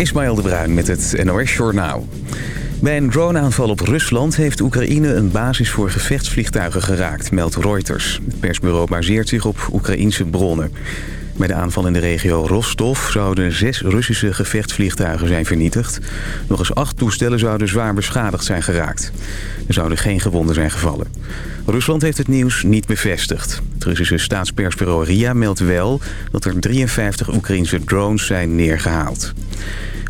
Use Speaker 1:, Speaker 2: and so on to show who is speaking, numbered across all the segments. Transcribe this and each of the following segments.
Speaker 1: Ismaël de Bruin met het NOS Journaal. Bij een droneaanval op Rusland heeft Oekraïne een basis voor gevechtsvliegtuigen geraakt, meldt Reuters. Het persbureau baseert zich op Oekraïense bronnen. Bij de aanval in de regio Rostov zouden zes Russische gevechtsvliegtuigen zijn vernietigd. Nog eens acht toestellen zouden zwaar beschadigd zijn geraakt. Er zouden geen gewonden zijn gevallen. Rusland heeft het nieuws niet bevestigd. Het Russische staatspersbureau RIA meldt wel dat er 53 Oekraïnse drones zijn neergehaald.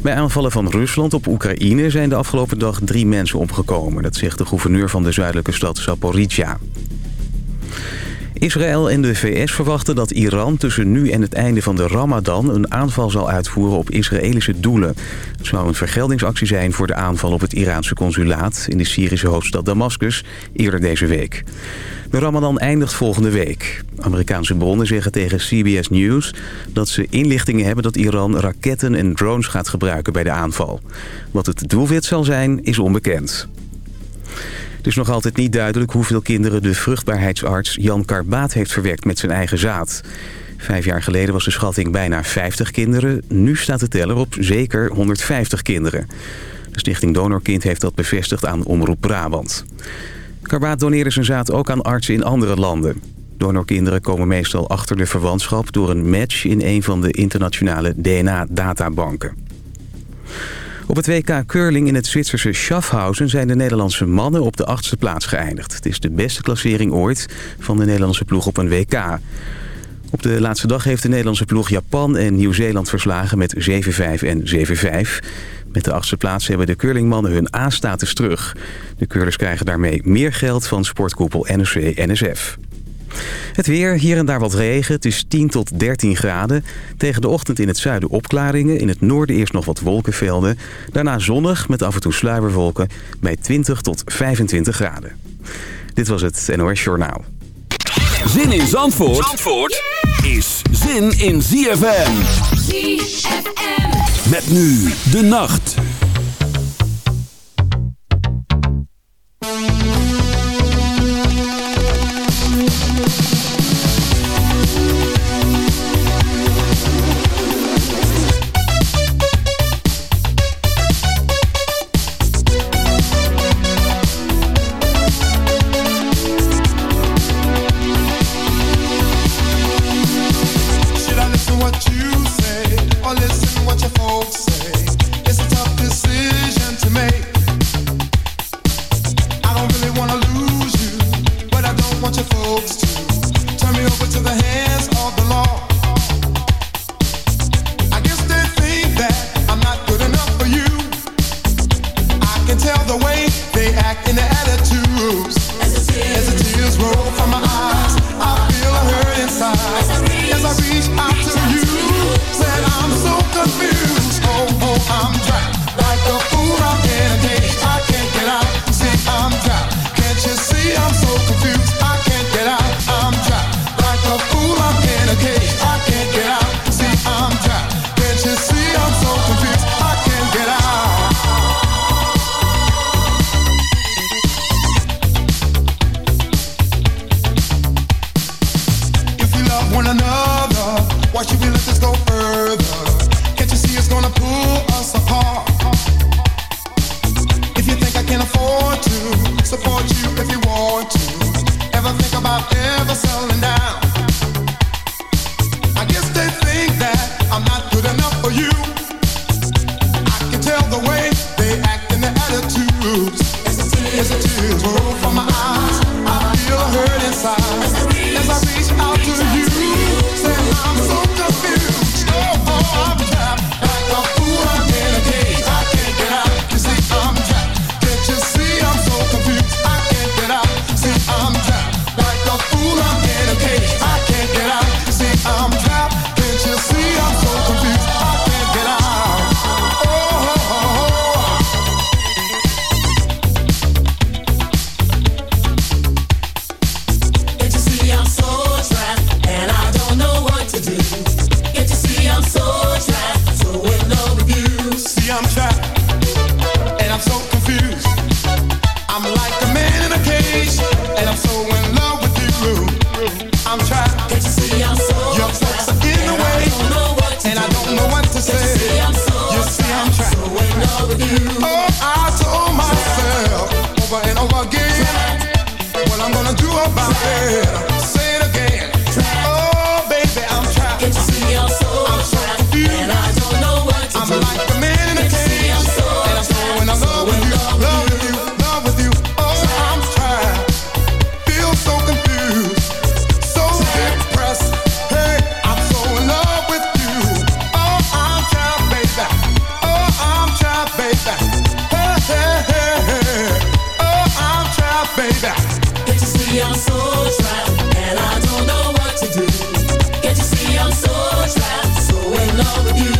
Speaker 1: Bij aanvallen van Rusland op Oekraïne zijn de afgelopen dag drie mensen omgekomen. Dat zegt de gouverneur van de zuidelijke stad Zaporizhia. Israël en de VS verwachten dat Iran tussen nu en het einde van de Ramadan... een aanval zal uitvoeren op Israëlische doelen. Het zou een vergeldingsactie zijn voor de aanval op het Iraanse consulaat... in de Syrische hoofdstad Damascus eerder deze week. De Ramadan eindigt volgende week. Amerikaanse bronnen zeggen tegen CBS News dat ze inlichtingen hebben dat Iran raketten en drones gaat gebruiken bij de aanval. Wat het doelwit zal zijn is onbekend. Het is nog altijd niet duidelijk hoeveel kinderen de vruchtbaarheidsarts Jan Karbaat heeft verwerkt met zijn eigen zaad. Vijf jaar geleden was de schatting bijna 50 kinderen. Nu staat de teller op zeker 150 kinderen. De stichting Donorkind heeft dat bevestigd aan Omroep Brabant. Karbaat doneerde zijn zaad ook aan artsen in andere landen. Donorkinderen komen meestal achter de verwantschap door een match in een van de internationale DNA-databanken. Op het WK Curling in het Zwitserse Schaffhausen zijn de Nederlandse mannen op de achtste plaats geëindigd. Het is de beste klassering ooit van de Nederlandse ploeg op een WK. Op de laatste dag heeft de Nederlandse ploeg Japan en Nieuw-Zeeland verslagen met 7-5 en 7-5. Met de achtste plaats hebben de curlingmannen hun A-status terug. De curlers krijgen daarmee meer geld van sportkoepel NOC-NSF. Het weer, hier en daar wat regen. Het is 10 tot 13 graden. Tegen de ochtend in het zuiden opklaringen. In het noorden eerst nog wat wolkenvelden. Daarna zonnig met af en toe sluierwolken bij 20 tot 25 graden. Dit was het NOS Journaal.
Speaker 2: Zin in Zandvoort, Zandvoort is zin in ZFM. ZFM. Met nu de nacht.
Speaker 3: love with you.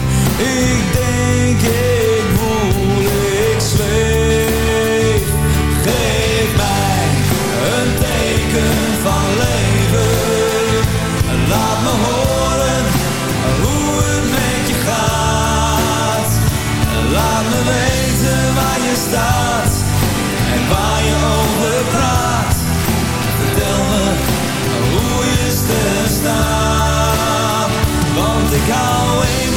Speaker 4: ik denk, ik voel, ik zweef. Geef mij een teken van leven. Laat me horen hoe het
Speaker 5: met
Speaker 6: je
Speaker 7: gaat.
Speaker 8: Laat me weten waar je staat en waar je over praat. Vertel me hoe je stervt, want ik hou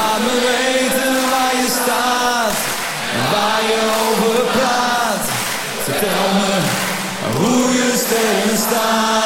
Speaker 8: Laat me weten waar je staat waar je over praat. Vertel me hoe je stenen staat.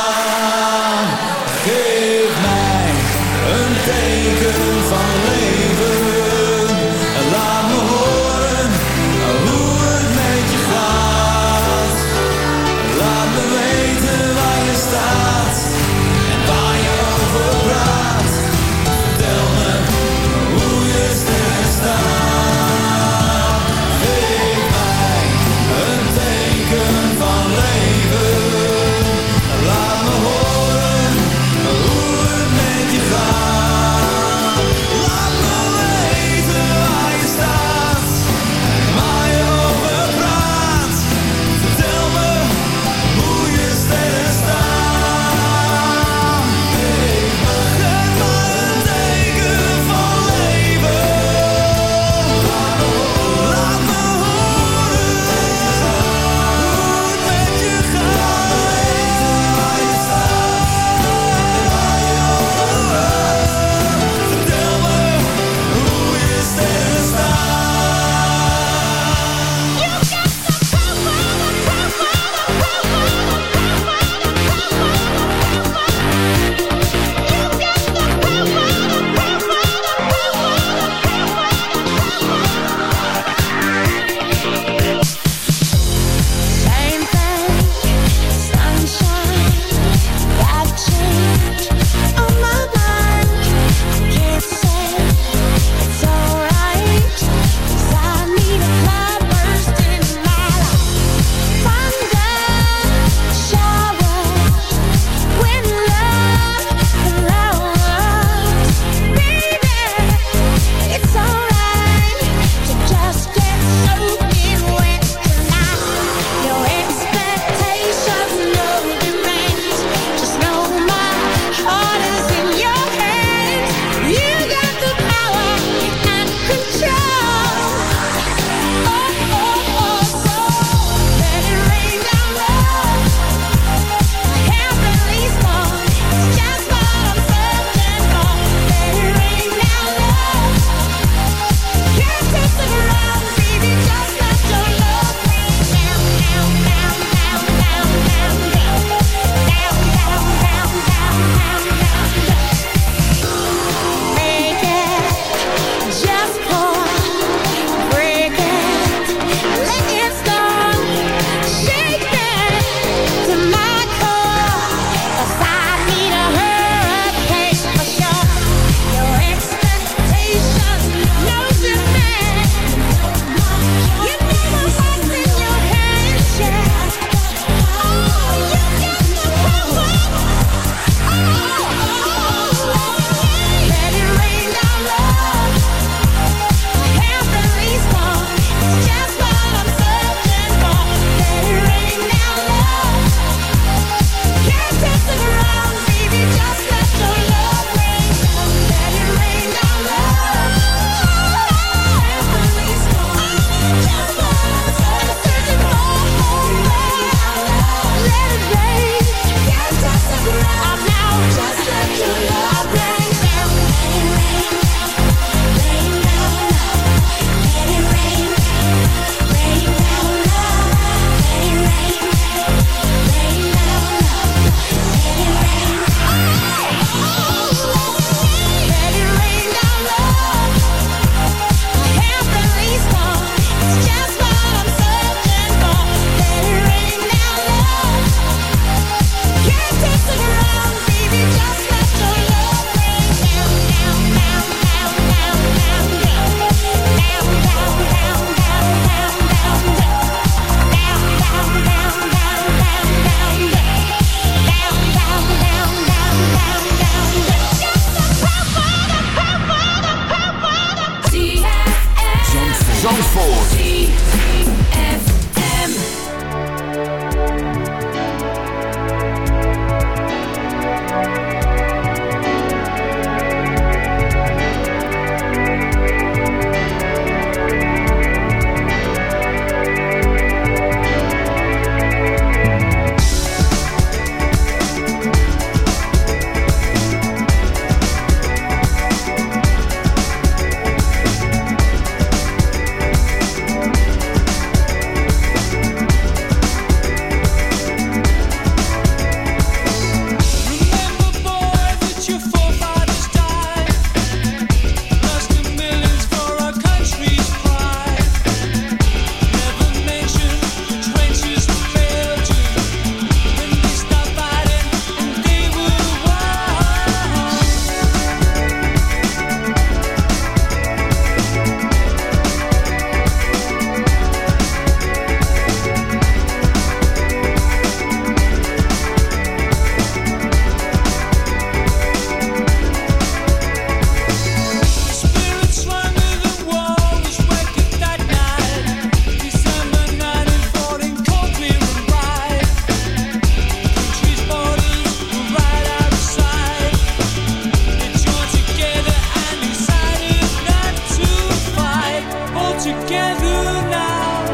Speaker 8: together now.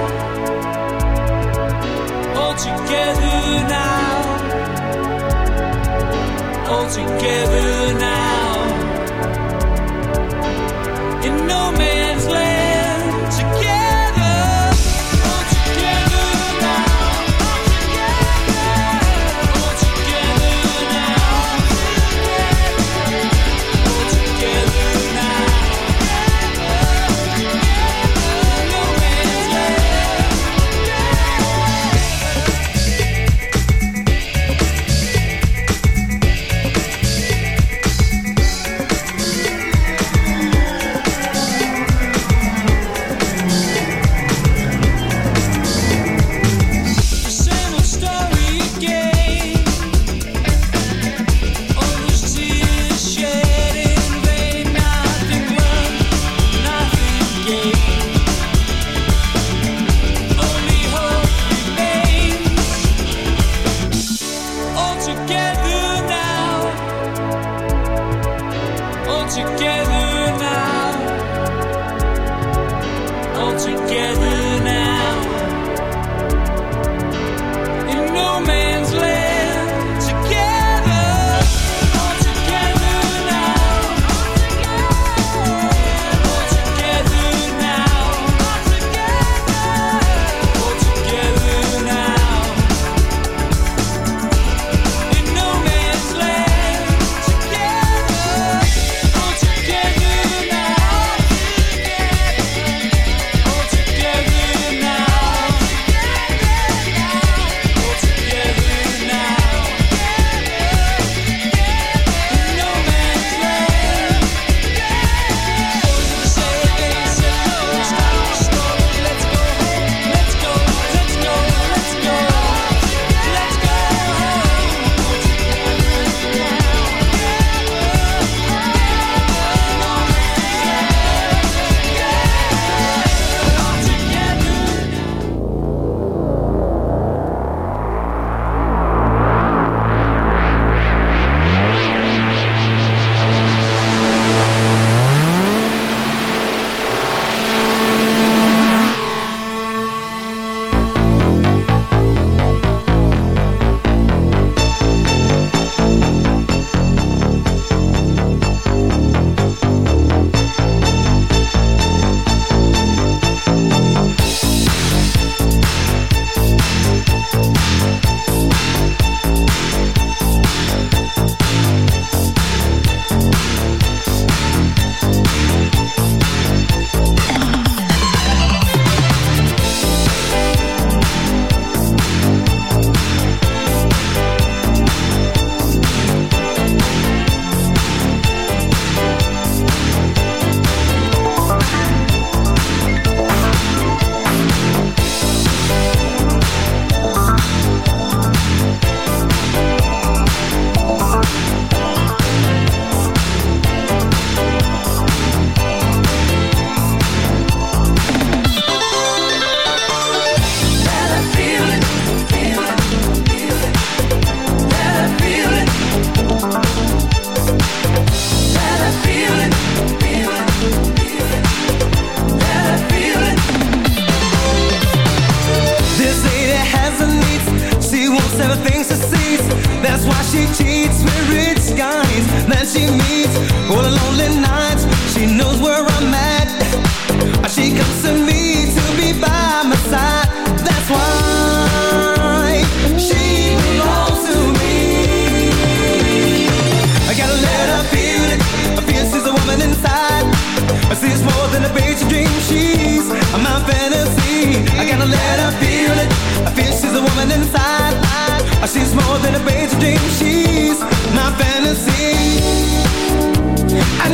Speaker 8: All together now. All together.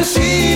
Speaker 8: see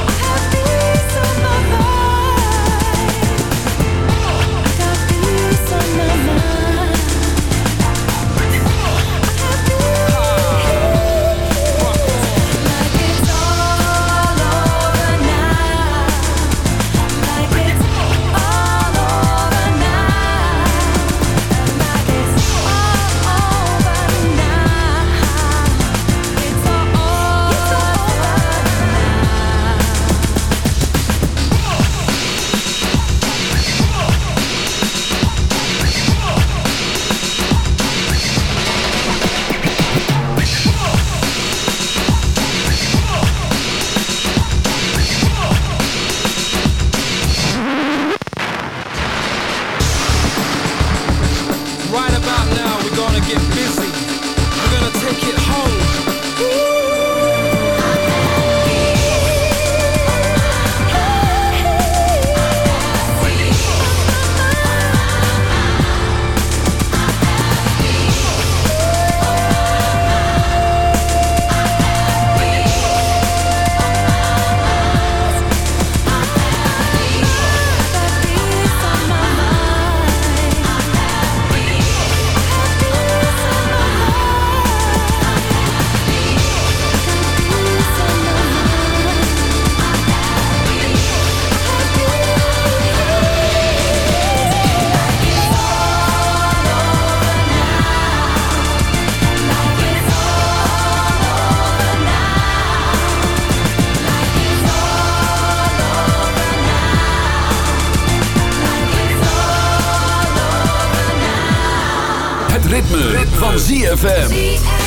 Speaker 9: van ZFM.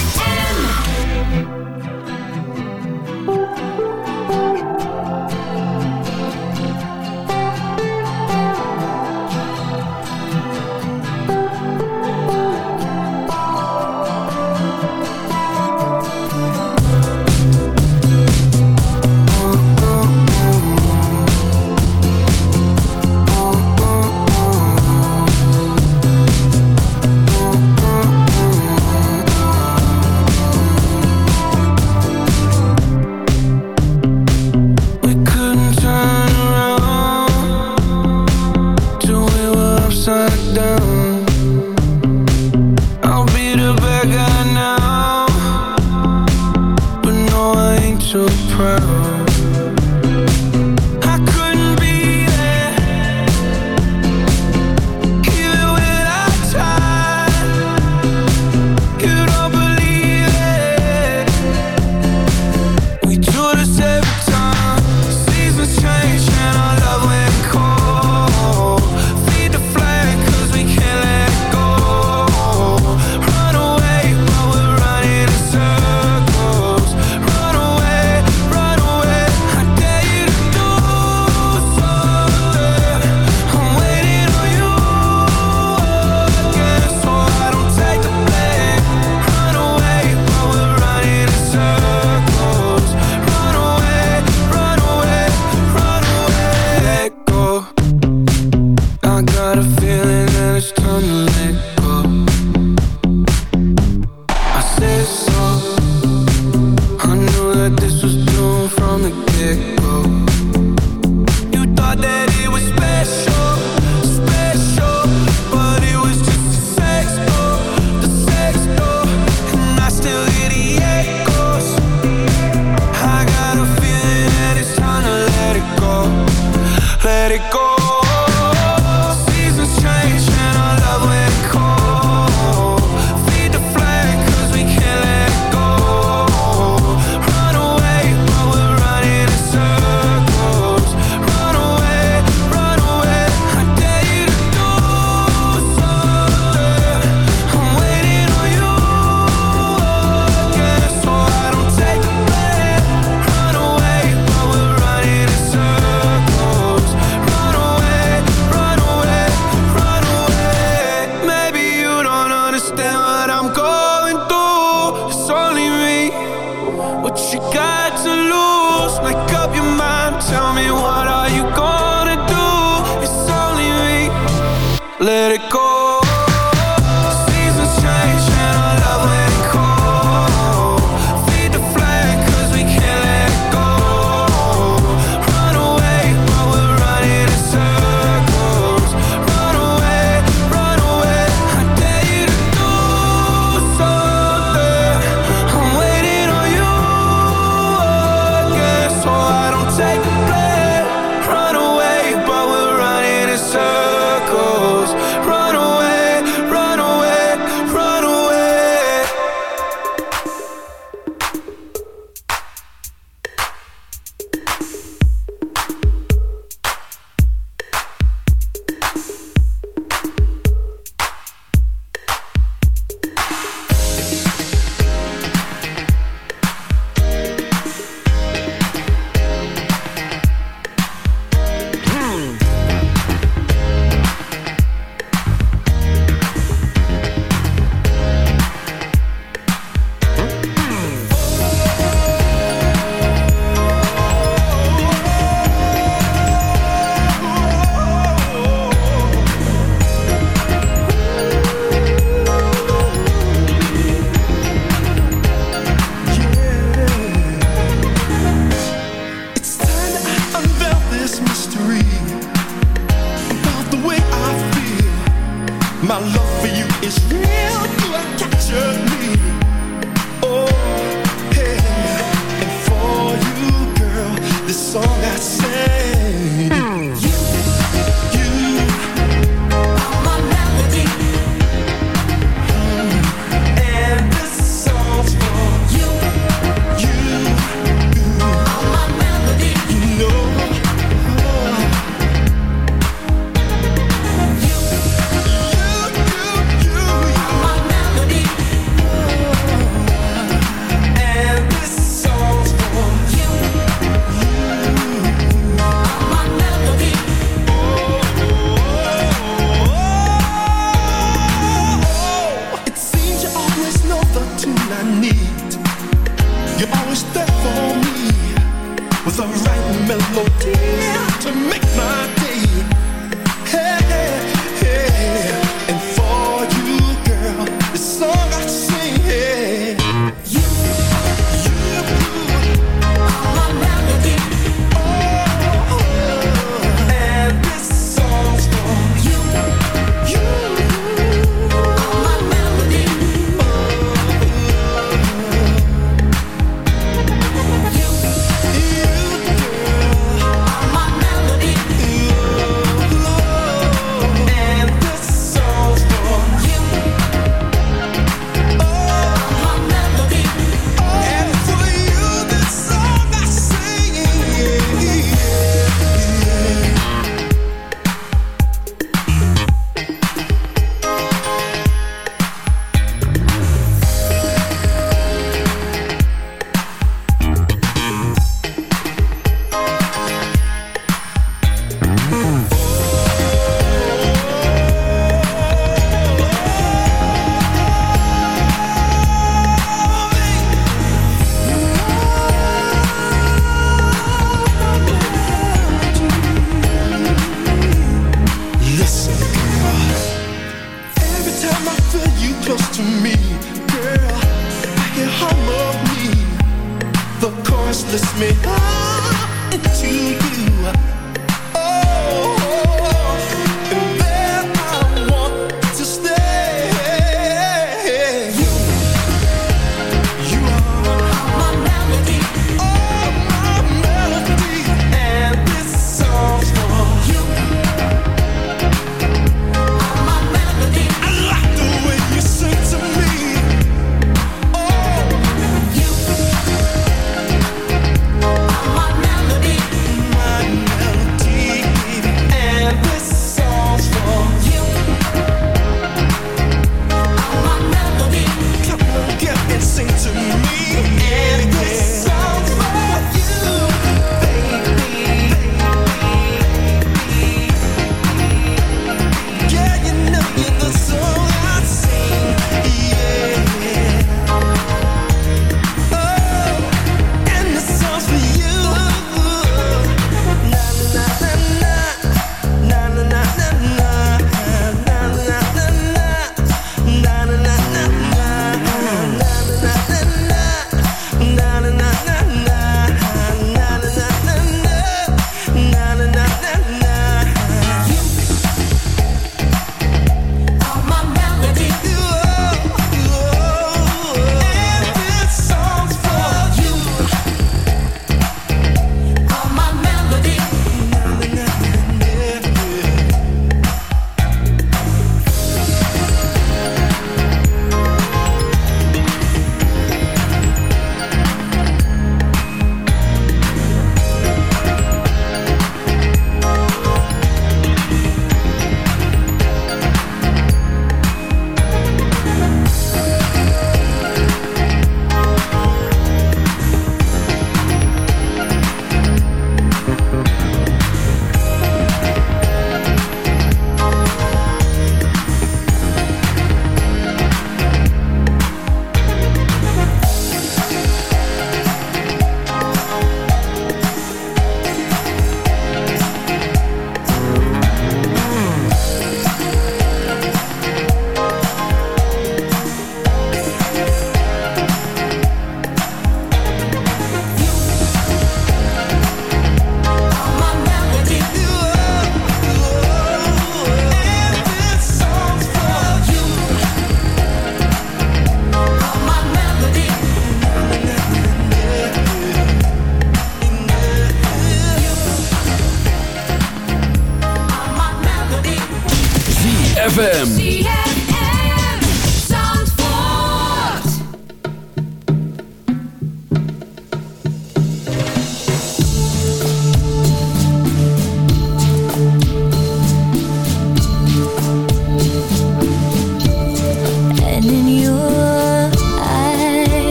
Speaker 9: And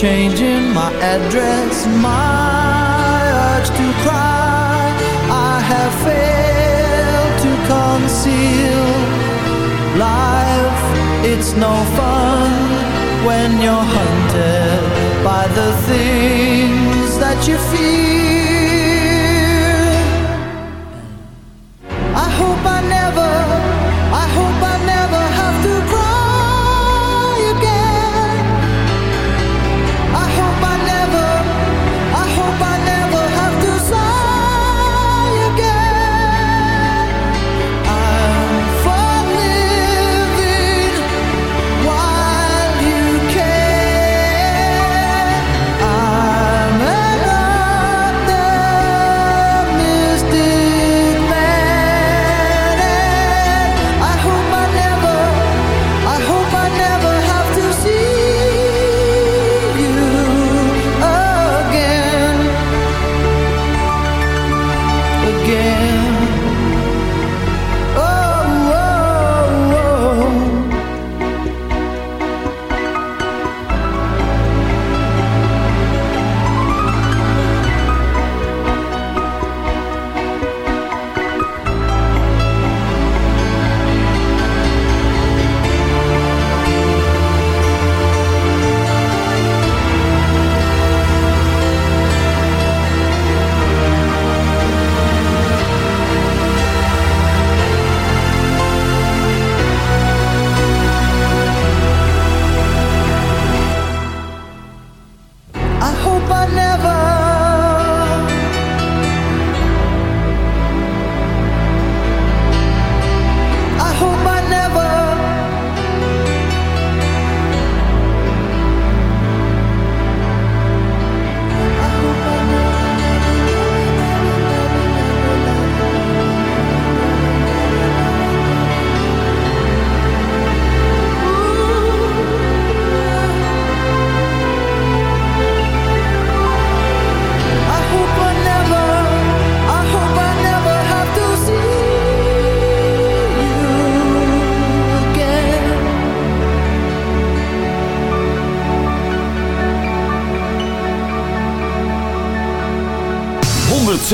Speaker 9: changing my address.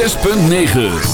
Speaker 9: 6.9.